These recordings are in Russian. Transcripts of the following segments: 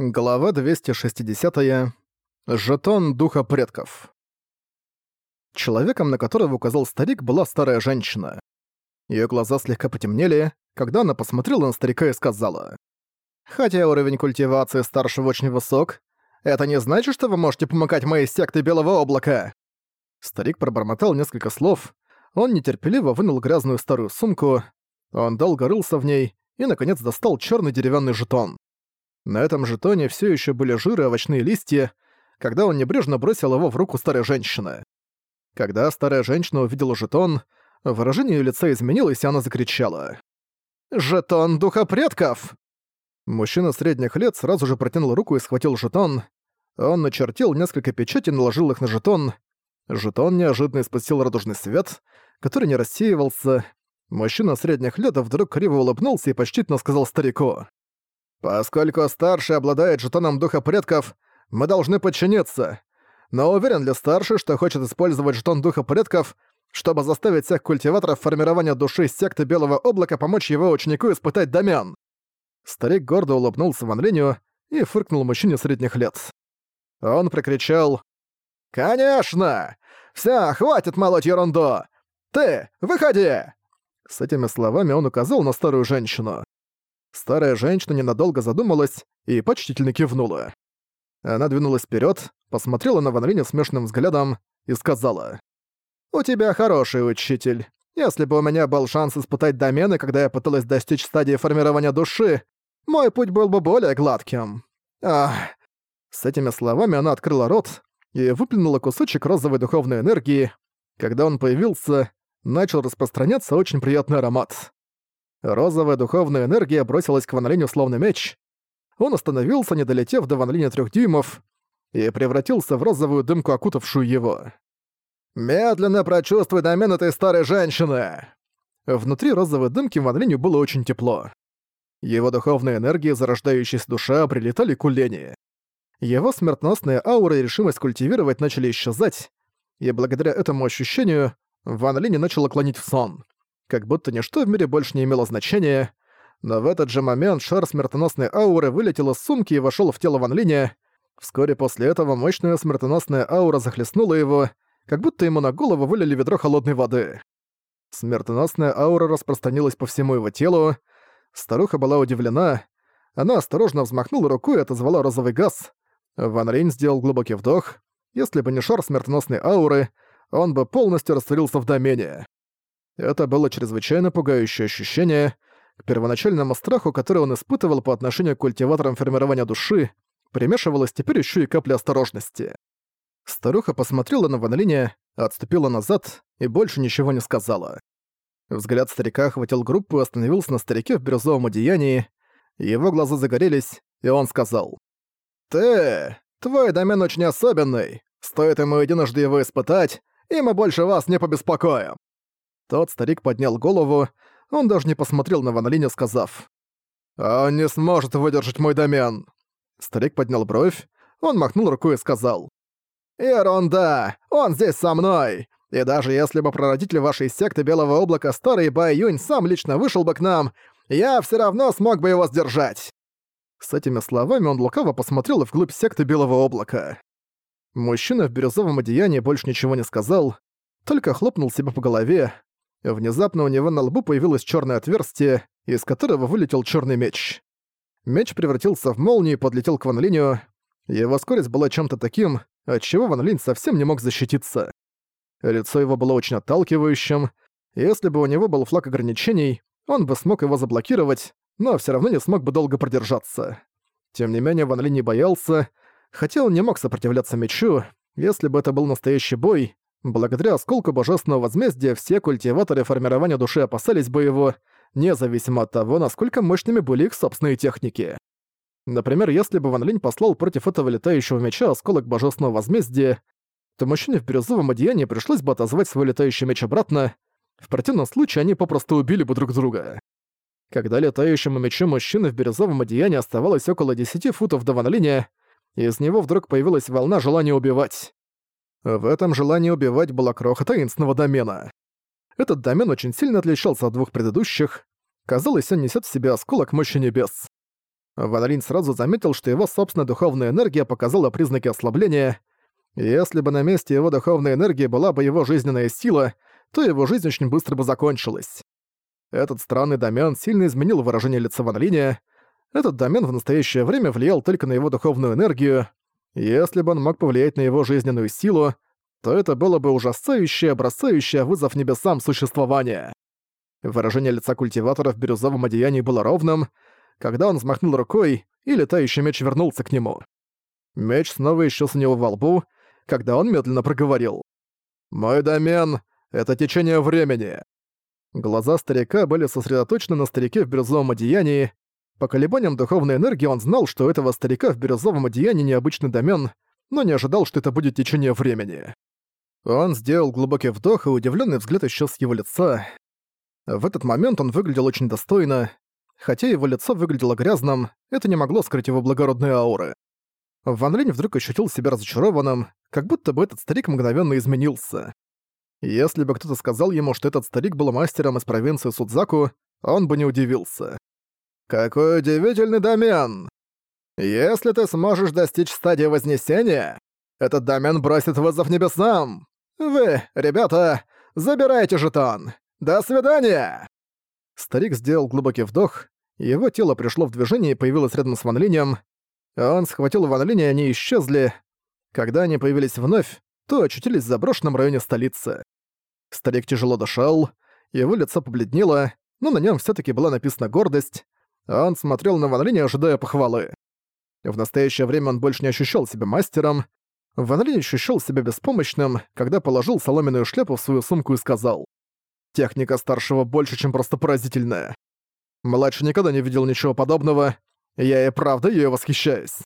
Глава 260. -я. Жетон Духа Предков. Человеком, на которого указал старик, была старая женщина. Её глаза слегка потемнели, когда она посмотрела на старика и сказала. «Хотя уровень культивации старшего очень высок, это не значит, что вы можете помогать моей секте Белого Облака!» Старик пробормотал несколько слов, он нетерпеливо вынул грязную старую сумку, он долго рылся в ней и, наконец, достал чёрный деревянный жетон. На этом жетоне все еще были жиры и овощные листья, когда он небрежно бросил его в руку старой женщины. Когда старая женщина увидела жетон, выражение ее лица изменилось, и она закричала. «Жетон Духа Предков!» Мужчина средних лет сразу же протянул руку и схватил жетон. Он начертил несколько печатей и наложил их на жетон. Жетон неожиданно испустил радужный свет, который не рассеивался. Мужчина средних лет вдруг криво улыбнулся и почтительно сказал старику. Поскольку старший обладает жетоном духа предков, мы должны подчиниться. Но уверен ли старший, что хочет использовать жетон духа предков, чтобы заставить всех культиваторов формирования души секты Белого Облака помочь его ученику испытать домен?» Старик гордо улыбнулся Ван Линю и фыркнул мужчине средних лет. Он прокричал «Конечно! Всё, хватит молоть ерунду! Ты, выходи!» С этими словами он указал на старую женщину. Старая женщина ненадолго задумалась и почтительно кивнула. Она двинулась вперед, посмотрела на Ван смешным взглядом и сказала. «У тебя хороший учитель. Если бы у меня был шанс испытать домены, когда я пыталась достичь стадии формирования души, мой путь был бы более гладким. Ах...» С этими словами она открыла рот и выплюнула кусочек розовой духовной энергии. Когда он появился, начал распространяться очень приятный аромат. Розовая духовная энергия бросилась к Ван словно меч. Он остановился, не долетев до Ван трёх дюймов, и превратился в розовую дымку, окутавшую его. «Медленно прочувствуй домен этой старой женщины!» Внутри розовой дымки Ван Линю было очень тепло. Его духовная энергия, зарождающаяся душа, прилетали к Улене. Его смертоносная аура и решимость культивировать начали исчезать, и благодаря этому ощущению Ван Линь начал клонить в сон как будто ничто в мире больше не имело значения, но в этот же момент шар смертоносной ауры вылетел из сумки и вошел в тело Ван Линя. Вскоре после этого мощная смертоносная аура захлестнула его, как будто ему на голову вылили ведро холодной воды. Смертоносная аура распространилась по всему его телу. Старуха была удивлена. Она осторожно взмахнула рукой и отозвала розовый газ. Ван Линь сделал глубокий вдох. Если бы не шар смертоносной ауры, он бы полностью растворился в домене. Это было чрезвычайно пугающее ощущение. К первоначальному страху, который он испытывал по отношению к культиваторам формирования души, примешивалась теперь еще и капля осторожности. Старуха посмотрела на Ван Линя, отступила назад и больше ничего не сказала. Взгляд старика охватил группу и остановился на старике в бирюзовом одеянии. Его глаза загорелись, и он сказал. «Ты! Твой домен очень особенный. Стоит ему единожды его испытать, и мы больше вас не побеспокоим». Тот старик поднял голову, он даже не посмотрел на Ван Линя, сказав. «Он не сможет выдержать мой домен!» Старик поднял бровь, он махнул рукой и сказал. «Ерунда! Он здесь со мной! И даже если бы прародитель вашей секты Белого Облака Старый Бай Юнь сам лично вышел бы к нам, я все равно смог бы его сдержать!» С этими словами он лукаво посмотрел вглубь секты Белого Облака. Мужчина в бирюзовом одеянии больше ничего не сказал, только хлопнул себя по голове, Внезапно у него на лбу появилось черное отверстие, из которого вылетел черный меч. Меч превратился в молнию и подлетел к Ван Линю. Его скорость была чем-то таким, от чего Ван Линь совсем не мог защититься. Лицо его было очень отталкивающим. Если бы у него был флаг ограничений, он бы смог его заблокировать, но все равно не смог бы долго продержаться. Тем не менее, Ван Линь не боялся, хотя он не мог сопротивляться мечу, если бы это был настоящий бой, Благодаря осколку божественного возмездия все культиваторы формирования души опасались бы его, независимо от того, насколько мощными были их собственные техники. Например, если бы Ван Линь послал против этого летающего меча осколок божественного возмездия, то мужчине в бирюзовом одеянии пришлось бы отозвать свой летающий меч обратно, в противном случае они попросту убили бы друг друга. Когда летающему мечу мужчины в бирюзовом одеянии оставалось около 10 футов до Ван Линя, из него вдруг появилась волна желания убивать. В этом желании убивать была кроха таинственного домена. Этот домен очень сильно отличался от двух предыдущих. Казалось, он несет в себе осколок мощи небес. Ван сразу заметил, что его собственная духовная энергия показала признаки ослабления. Если бы на месте его духовной энергии была бы его жизненная сила, то его жизнь очень быстро бы закончилась. Этот странный домен сильно изменил выражение лица Ван. Этот домен в настоящее время влиял только на его духовную энергию. Если бы он мог повлиять на его жизненную силу, то это было бы ужасающее, бросающее вызов небесам существование. Выражение лица культиватора в бирюзовом одеянии было ровным, когда он взмахнул рукой, и летающий меч вернулся к нему. Меч снова исчез у него во лбу, когда он медленно проговорил. «Мой домен — это течение времени». Глаза старика были сосредоточены на старике в бирюзовом одеянии. По колебаниям духовной энергии он знал, что этого старика в бирюзовом одеянии необычный домен, но не ожидал, что это будет течение времени. Он сделал глубокий вдох, и удивленный взгляд исчез с его лица. В этот момент он выглядел очень достойно. Хотя его лицо выглядело грязным, это не могло скрыть его благородные ауры. Ван Линь вдруг ощутил себя разочарованным, как будто бы этот старик мгновенно изменился. Если бы кто-то сказал ему, что этот старик был мастером из провинции Судзаку, он бы не удивился. «Какой удивительный домен! Если ты сможешь достичь стадии Вознесения, этот домен бросит вызов небесам! Вы, ребята, забирайте жетон! До свидания!» Старик сделал глубокий вдох, его тело пришло в движение и появилось рядом с Ван Линем. Он схватил Ван Линя, и они исчезли. Когда они появились вновь, то очутились в заброшенном районе столицы. Старик тяжело дышал, его лицо побледнело, но на нем все таки была написана гордость. Он смотрел на Ван Линя, ожидая похвалы. В настоящее время он больше не ощущал себя мастером. Ван Линь ощущал себя беспомощным, когда положил соломенную шляпу в свою сумку и сказал. «Техника старшего больше, чем просто поразительная. Младший никогда не видел ничего подобного, я и правда ею восхищаюсь».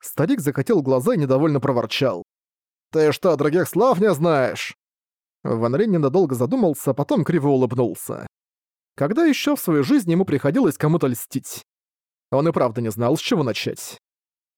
Старик закатил глаза и недовольно проворчал. «Ты что, других слов не знаешь?» Ван Линь ненадолго задумался, а потом криво улыбнулся. Когда еще в своей жизни ему приходилось кому-то льстить? Он и правда не знал, с чего начать.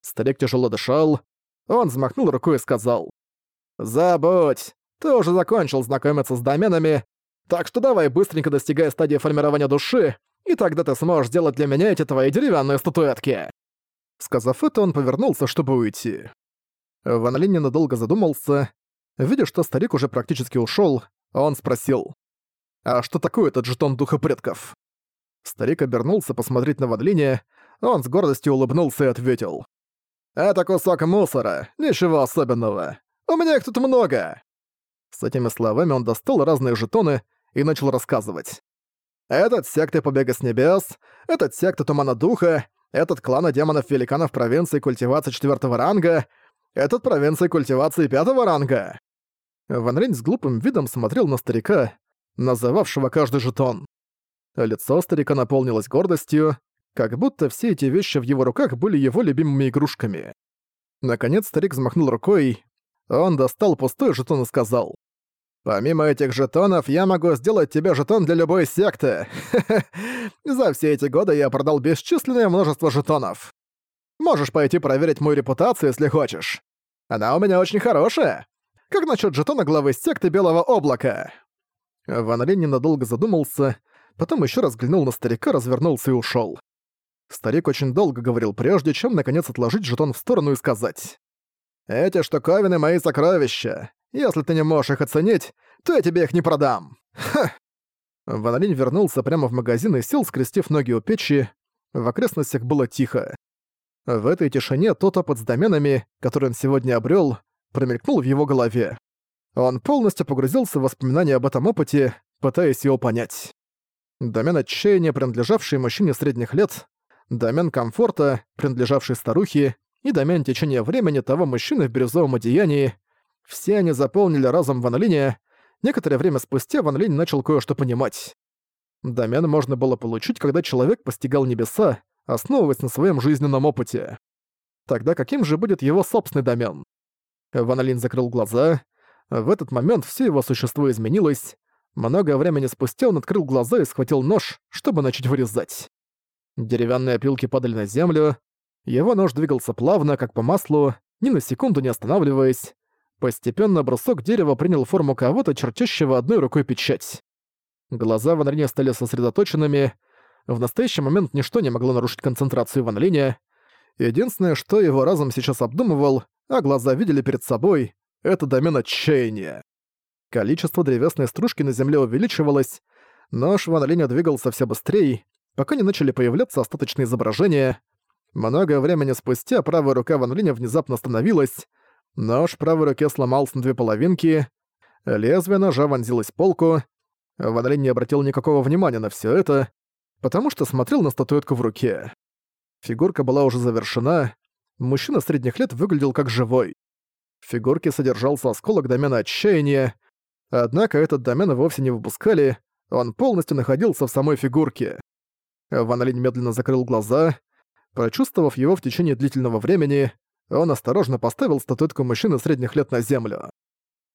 Старик тяжело дышал. Он взмахнул рукой и сказал. «Забудь! Ты уже закончил знакомиться с доменами, так что давай быстренько достигай стадии формирования души, и тогда ты сможешь сделать для меня эти твои деревянные статуэтки». Сказав это, он повернулся, чтобы уйти. Ван Линь ненадолго задумался. Видя, что старик уже практически ушёл, он спросил. «А что такое этот жетон духа предков?» Старик обернулся посмотреть на Ван Линя, он с гордостью улыбнулся и ответил. «Это кусок мусора, ничего особенного. У меня их тут много!» С этими словами он достал разные жетоны и начал рассказывать. «Этот секты Побега с Небес, этот секта Тумана Духа, этот клана демонов-великанов провинции культивации четвертого ранга, этот провинции культивации пятого ранга». Ван Рень с глупым видом смотрел на старика, называвшего каждый жетон. Лицо старика наполнилось гордостью, как будто все эти вещи в его руках были его любимыми игрушками. Наконец старик взмахнул рукой, он достал пустой жетон и сказал. «Помимо этих жетонов, я могу сделать тебе жетон для любой секты. За все эти годы я продал бесчисленное множество жетонов. Можешь пойти проверить мою репутацию, если хочешь. Она у меня очень хорошая. Как насчет жетона главы секты Белого Облака?» Ван Линь ненадолго задумался, потом еще раз взглянул на старика, развернулся и ушел. Старик очень долго говорил прежде, чем наконец отложить жетон в сторону и сказать. «Эти штуковины — мои сокровища. Если ты не можешь их оценить, то я тебе их не продам». Ха! Ван Линь вернулся прямо в магазин и сел, скрестив ноги у печи. В окрестностях было тихо. В этой тишине тот опыт с доменами, который он сегодня обрел, промелькнул в его голове. Он полностью погрузился в воспоминания об этом опыте, пытаясь его понять. Домен отчаяния, принадлежавший мужчине средних лет, домен комфорта, принадлежавший старухе, и домен течения времени того мужчины в бирюзовом одеянии. Все они заполнили разом Ван Линя. Некоторое время спустя Ван Линь начал кое-что понимать. Домен можно было получить, когда человек постигал небеса, основываясь на своем жизненном опыте. Тогда каким же будет его собственный домен? Ван Линь закрыл глаза. В этот момент все его существо изменилось. Много времени спустя он открыл глаза и схватил нож, чтобы начать вырезать. Деревянные опилки падали на землю. Его нож двигался плавно, как по маслу, ни на секунду не останавливаясь. Постепенно брусок дерева принял форму кого-то, чертящего одной рукой печать. Глаза Ван Линя стали сосредоточенными. В настоящий момент ничто не могло нарушить концентрацию Ван Линя. Единственное, что его разум сейчас обдумывал, а глаза видели перед собой, это домен отчаяния. Количество древесной стружки на земле увеличивалось, но Ван Линя двигался все быстрее, пока не начали появляться остаточные изображения. Много времени спустя правая рука Ван Линя внезапно остановилась, нож правой руке сломался на две половинки, лезвие ножа вонзилось в полку. Ван Линь не обратил никакого внимания на все это, потому что смотрел на статуэтку в руке. Фигурка была уже завершена, мужчина средних лет выглядел как живой. В фигурке содержался осколок домена отчаяния, однако этот домен вовсе не выпускали, он полностью находился в самой фигурке. Ван Линь медленно закрыл глаза. Прочувствовав его в течение длительного времени, он осторожно поставил статуэтку мужчины средних лет на землю.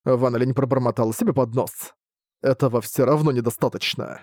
Ван Линь пробормотал себе под нос. Этого все равно недостаточно.